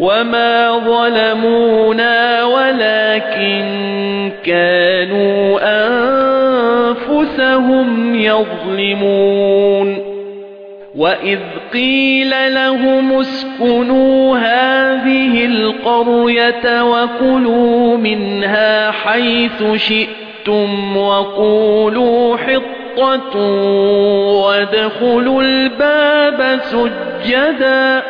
وَمَا ظَلَمُونَا وَلَكِن كَانُوا أَنفُسَهُمْ يَظْلِمُونَ وَإِذْ قِيلَ لَهُمُ اسْكُنُوا هَٰذِهِ الْقَرْيَةَ وَكُلُوا مِنْهَا حَيْثُ شِئْتُمْ وَقُولُوا حِطَّةٌ وَادْخُلُوا الْبَابَ سُجَّدًا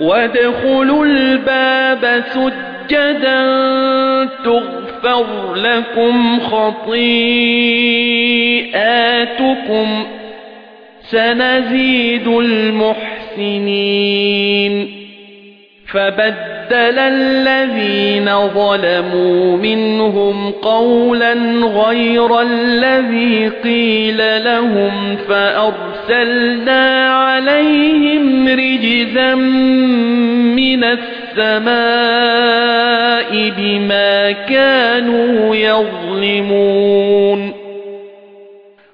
وَادْخُلُوا الْبَابَ سُجَّدًا تُغْفَرْ لَكُمْ خَطِيئَاتُكُمْ سَنَزِيدُ الْمُحْسِنِينَ فَبَدَّلَ الَّذِينَ ظَلَمُوا مِنْهُمْ قَوْلًا غَيْرَ الَّذِي قِيلَ لَهُمْ فَأَرْسَلْنَا عَلَيْهِمْ رِجْزًا مِّنَ السَّمَاءِ بِمَا كَانُوا يَظْلِمُونَ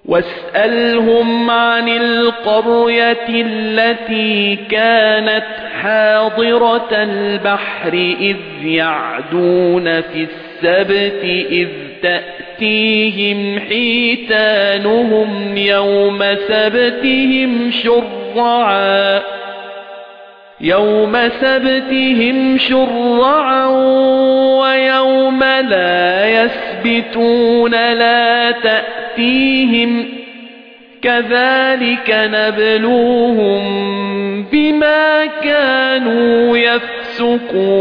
وَاسْأَلْهُمْ عَنِ الْقَرْيَةِ الَّتِي كَانَتْ حَاضِرَةَ الْبَحْرِ إِذْ يَعْدُونَ فِي السَّبْتِ إِذْ تَأْتِيهِمْ حِيتَانُهُمْ يَوْمَ سَبْتِهِمْ شُرَّعًا يَوْمَ سَبْتِهِمْ شُرَّعًا وَيَوْمَ لَا يَسْبِتُونَ لَا تَأْتِيهِمْ كَذَلِكَ نَبْلُوهُم بِمَا كَانُوا يَفْسُقُونَ.